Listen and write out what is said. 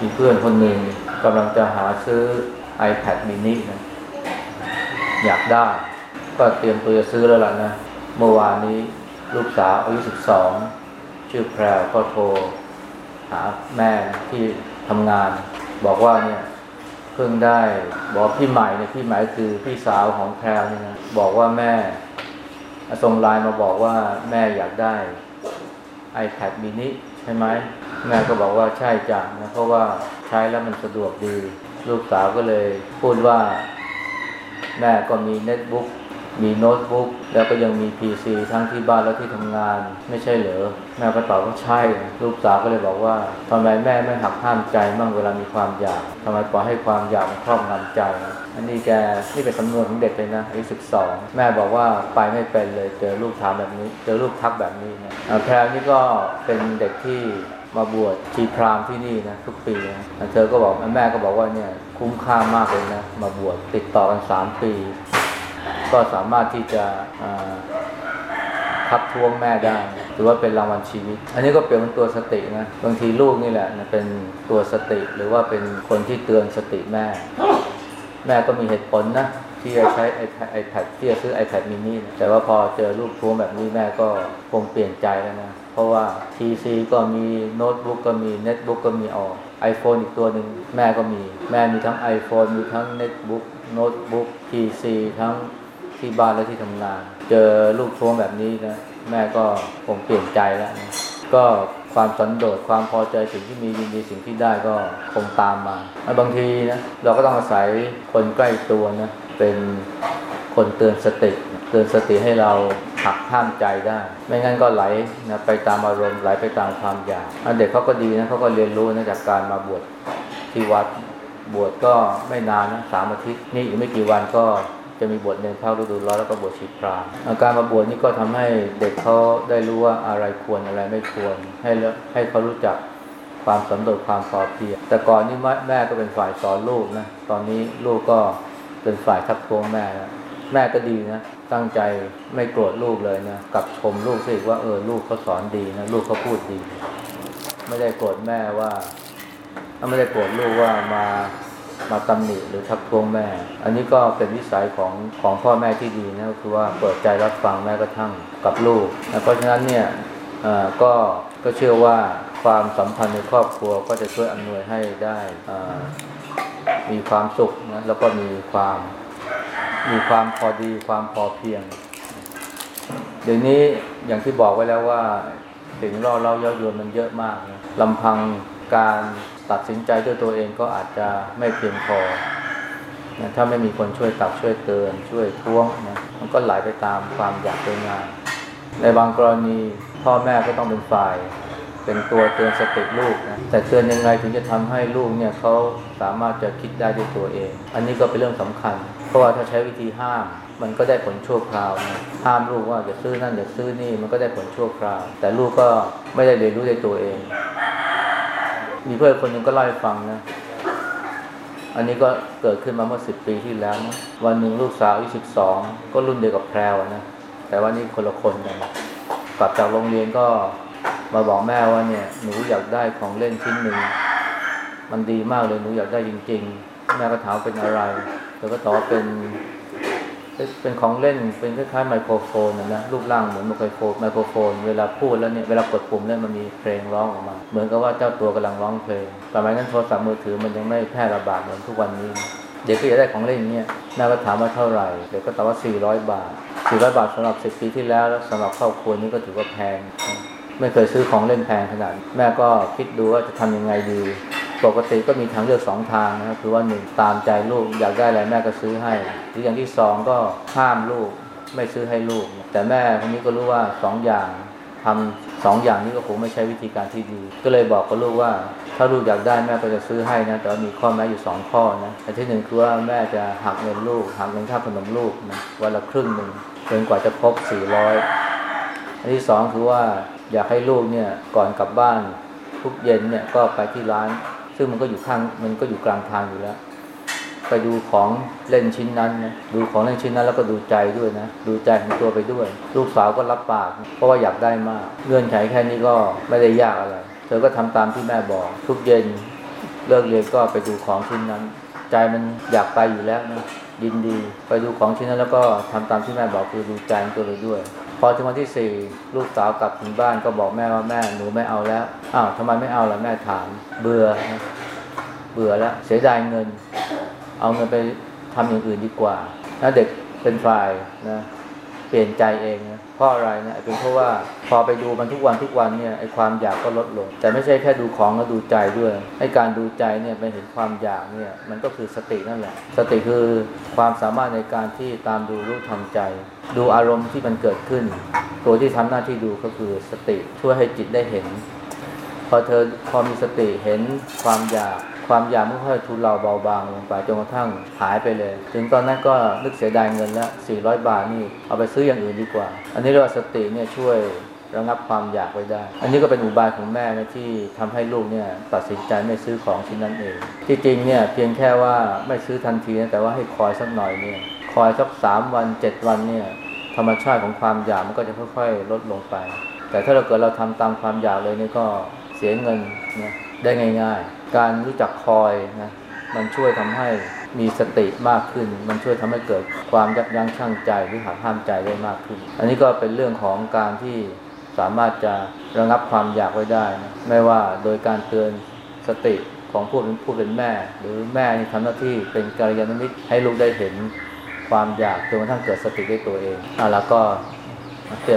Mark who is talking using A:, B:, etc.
A: มีเพื่อนคนหนึ่งกำลังจะหาซื้อ iPad mini นะอยากได้ ก็เตรียมตัวจะซื้อแล้วล่ะนะ เมื่อวานนี้ลูกสาวอายุ 12 ชื่อแพรวก็โทร หาแม่ที่ทำงาน บอกว่าเนี่ยเพิ่งได้บอกพี่ใหม่เนี่ยพี่ใหม่คือพี่สาวของแพรวเนี่ยนะบอกว่าแม่ส่งไลน์มาบอกว่าแม่อยากได้ iPad mini ใช่ไหมแม่ก็บอกว่าใช่จ้ะนะเพราะว่าใช้แล้วมันสะดวกดี ลูกสาวก็เลยพูดว่า แม่ก็มีเน็ตบุ๊กมีโน้ตบุ๊กแล้วก็ยังมี PC ทั้งที่บ้านและที่ทำงาน ไม่ใช่เหรอแม่ก็ตอบว่าใช่ ลูกสาวก็เลยบอกว่าทำไมแม่ไม่หักห้ามใจบ้างเวลามีความอยากทำไมปล่อยให้ความอยากมันครอบงำใจ อันนี้แกนี่เป็นสำนวนของเด็กเลยนะอายุสิบสองแม่บอกว่าไปไม่เป็นเลยเจอลูกถามแบบนี้ เจอลูกทักแบบนี้นะแพรวนี่ก็เป็นเด็กที่มาบวชชีพราหมณ์ที่นี่นะทุกปีนะเธอก็บอกแม่ก็บอกว่าเนี่ยคุ้มค่ามากเลยนะมาบวชติดต่อกันสามปี ก็สามารถที่จะทักท้วงแม่ได้ถือว่าเป็นรางวัลชีวิต อันนี้ก็เปรียบเป็นตัวสตินะบางทีลูกนี่แหละนะเป็นตัวสติหรือว่าเป็นคนที่เตือนสติแม่ แม่ก็มีเหตุผลนะ ที่จะใช้ iPad iPad ที่จะซื้อ iPad mini นะแต่ว่าพอเจอลูกท้วงแบบนี้แม่ก็คงเปลี่ยนใจแล้วนะ เพราะว่า PC ก็มีโน้ตบุ๊กก็มีเน็ตบุ๊กก็มีออก iPhone อีกตัวหนึ่งแม่ก็มี แม่มีทั้ง iPhone มีทั้งเน็ตบุ๊กโน้ตบุ๊ก PC ทั้งที่บ้านและที่ทำงาน เจอลูกท้วงแบบนี้นะ แม่ก็คงเปลี่ยนใจแล้วนะก็ ความสันโดษความพอใจสิ่งที่มียินดีสิ่งที่ได้ก็คงตามมาแล้วบางทีนะเราก็ต้องอาศัยคนใกล้ตัวนะเป็นคนเตือนสติเตือนสติให้เราหักห้ามใจได้ ไม่งั้นก็ไหลนะไปตามอารมณ์ไหลไปตามความอยากเด็กเขาก็ดีนะเขาก็เรียนรู้นะจากการมาบวชที่วัดบวชก็ไม่นานนะสามอาทิตย์นี่อีกไม่กี่วันก็ จะมีบวชเนรเข้าฤดูร้อนแล้วก็บวชชีพรามอะการมาบวชนี่ก็ทำให้เด็กเขาได้รู้ว่าอะไรควรอะไรไม่ควร ให้ให้เขารู้จักความสันโดษความพอเพียงแต่ก่อนนี่แม่แม่ก็เป็นฝ่ายสอนลูกนะตอนนี้ลูกก็เป็นฝ่ายทักท้วงแม่แล้วแม่ก็ดีนะตั้งใจไม่โกรธลูกเลยนะกลับชมลูกสิว่าเออลูกเขาสอนดีนะลูกเขาพูดดี ไม่ได้โกรธแม่ว่าไม่ได้โกรธลูกว่ามา มาตำหนิหรือทักท้วงแม่ อันนี้ก็เป็นวิสัยของของพ่อแม่ที่ดีนะคือว่าเปิดใจรับฟังแม้กระทั่งกับลูกนะเพราะฉะนั้นเนี่ยก็ก็เชื่อว่าความสัมพันธ์ในครอบครัวก็จะช่วยอำนวยให้ได้มีความสุขนะแล้วก็มีความมีความพอดีความพอเพียง เดี๋ยวนี้อย่างที่บอกไว้แล้วว่าสิ่งล่อเราเย้ายวนมันเยอะมากนะลำพัง การตัดสินใจด้วยตัวเองก็อาจจะไม่เพียงพอนะถ้าไม่มีคนช่วยตักช่วยเตือนช่วยท้วงนะมันก็ไหลไปตามความอยากเป็นงาน ในบางกรณีพ่อแม่ก็ต้องเป็นฝ่าย เป็นตัวเตือนสติลูกนะแต่เตือนยังไงถึงจะทำให้ลูกเนี่ยเขาสามารถจะคิดได้ด้วยตัวเอง อันนี้ก็เป็นเรื่องสำคัญ เพราะว่าถ้าใช้วิธีห้าม มันก็ได้ผลชั่วคราวนะห้ามลูกว่าอย่าซื้อนั่นอย่าซื้อนี่มันก็ได้ผลชั่วคราว แต่ลูกก็ไม่ได้เรียนรู้ในตัวเอง มีเพื่อนคนหนึ่งก็เล่าให้ฟังนะ อันนี้ก็เกิดขึ้นมาเมื่อสิบปีที่แล้วนะวันหนึ่งลูกสาวอายุสิบสองก็รุ่นเดียวกับแพรวนะ แต่ว่านี่คนละคนกันกลับจากโรงเรียนก็มาบอกแม่ว่าเนี่ย หนูอยากได้ของเล่นชิ้นหนึ่ง มันดีมากเลยหนูอยากได้จริง ๆ แม่ก็ถามเป็นอะไรเธอก็ตอบเป็น เป็นของเล่นเป็นคล้ายๆไมโครโฟนนะนะรูปร่างเหมือนไมโครโฟนไมโครโฟน เวลาพูดแล้วเนี่ยเวลากดปุ่มเนี่ยมันมีเพลงร้องออกมา เหมือนกับว่าเจ้าตัวกำลังร้องเพลงสมัยนั้นโทรศัพท์มือถือมันยังไม่แพร่ระบาดเหมือนทุกวันนี้ เด็กก็อยากได้ของเล่นอย่างเงี้ยแม่ก็ถามว่าเท่าไหร่เด็กก็ตอบว่า 400 บาท 400 บาทสำหรับ 10 ปีที่แล้วแล้วสำหรับครอบครัวนี้ก็ถือว่าแพง ไม่เคยซื้อของเล่นแพงขนาด แม่ก็คิดดูว่าจะทำยังไงดี ปกติก็มีทางเลือกสองทางนะครับคือว่าหนึ่งตามใจลูกอยากได้อะไรแม่ก็ซื้อให้ หรืออย่างที่สองก็ห้ามลูกไม่ซื้อให้ลูก แต่แม่คนนี้ก็รู้ว่าสองอย่างทำสองอย่างนี้ก็คงไม่ใช่วิธีการที่ดี ก็เลยบอกกับลูกว่า ถ้าลูกอยากได้แม่ก็จะซื้อให้นะแต่มีข้อแม้อยู่สองข้อนะอันที่หนึ่งคือว่าแม่จะหักเงินลูกหักเงินค่าขนมลูกนะวันละครึ่งหนึ่งจนกว่าจะครบสี่ร้อยอันที่สองคือว่าอยากให้ลูกเนี่ยก่อนกลับบ้านทุกเย็นเนี่ยก็ไปที่ร้าน ซึ่งมันก็อยู่ข้างมันก็อยู่กลางทางอยู่แล้ว ไปดูของเล่นชิ้นนั้นนะดูของเล่นชิ้นนั้นแล้วก็ดูใจด้วยนะ ดูใจของตัวไปด้วย ลูกสาวก็รับปาก เพราะว่าอยากได้มากเงื่อนไขแค่นี้ก็ไม่ได้ยากอะไร เธอก็ทำตามที่แม่บอก ทุกเย็นเลิกเรียนก็ไปดูของชิ้นนั้น ใจมันอยากไปอยู่แล้วนะยินดี ไปดูของชิ้นนั้นแล้วก็ทำตามที่แม่บอกคือดูใจตัวเลยด้วย พอถึงวันที่สี่ลูกสาวกลับถึงบ้านก็บอกแม่ว่าแม่หนูไม่เอาแล้วอ้าวทำไมไม่เอาล่ะแม่ถามเบื่อเบื่อแล้วเสียดายเงิน เอาเงินไปทำอย่างอื่นดีกว่าถ้าเด็กเป็นฝ่ายนะ เปลี่ยนใจเองนะเพราะอะไรนะเป็นเพราะว่าพอไปดูมันทุกวันทุกวันเนี่ยไอ้ความอยากก็ลดลง แต่ไม่ใช่แค่ดูของแล้วดูใจด้วยไอ้การดูใจเนี่ยไปเห็นความอยากเนี่ยมันก็คือสตินั่นแหละ สติคือความสามารถในการที่ตามดูรู้ทันใจ ดูอารมณ์ที่มันเกิดขึ้น ตัวที่ทำหน้าที่ดูก็คือสติช่วยให้จิตได้เห็น พอเธอพอมีสติเห็นความอยาก ความอยากมันค่อยทุเลาเบาบางลงไปจนกระทั่งหายไปเลย ถึงตอนนั้นก็นึกเสียดายเงินละ400 บาทนี่เอาไปซื้ออย่างอื่นดีกว่า อันนี้เรียกว่าสติเนี่ยช่วยระงับความอยากไว้ได้ อันนี้ก็เป็นอุบายของแม่นะที่ทำให้ลูกเนี่ยตัดสินใจไม่ซื้อของชิ้นนั้นเอง ที่จริงเนี่ยเพียงแค่ว่าไม่ซื้อทันทีนะแต่ว่าให้คอยสักหน่อยเนี่ยคอยสักสามวันเจ็ดวันเนี่ยธรรมชาติของความอยากมันก็จะค่อยๆ ลดลงไป แต่ถ้าเราเกิดเราทำตามความอยากเลยนี่ก็เสียเงินเนะ ได้ง่าย ๆ การรู้จักคอยนะมันช่วยทำให้มีสติมากขึ้น มันช่วยทำให้เกิดความยับยั้งชั่งใจหรือหักห้ามใจได้มากขึ้น อันนี้ก็เป็นเรื่องของการที่สามารถจะระงับความอยากไว้ได้นะไม่ว่าโดยการเตือนสติของผู้เป็นผู้เป็นแม่ หรือแม่นี่ทำหน้าที่เป็นกัลยาณมิตรให้ลูกได้เห็นความอยากจนกระทั่งเกิดสติได้ตัวเองอะแล้วก็เตือน